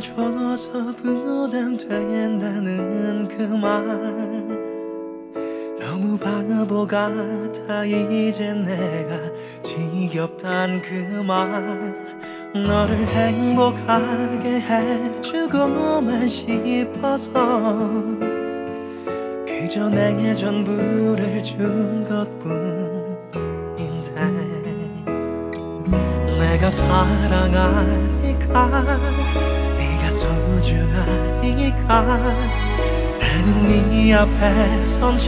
있어서 부담된다는 그 말. 너무 바보 같아 이제 내가 지겹단 그 말. 너를 행복하게 해주고만 싶어서 그저 내게 전부를 준 것뿐인데 내가 사랑하니까 소중하니까 나는 네 앞에 선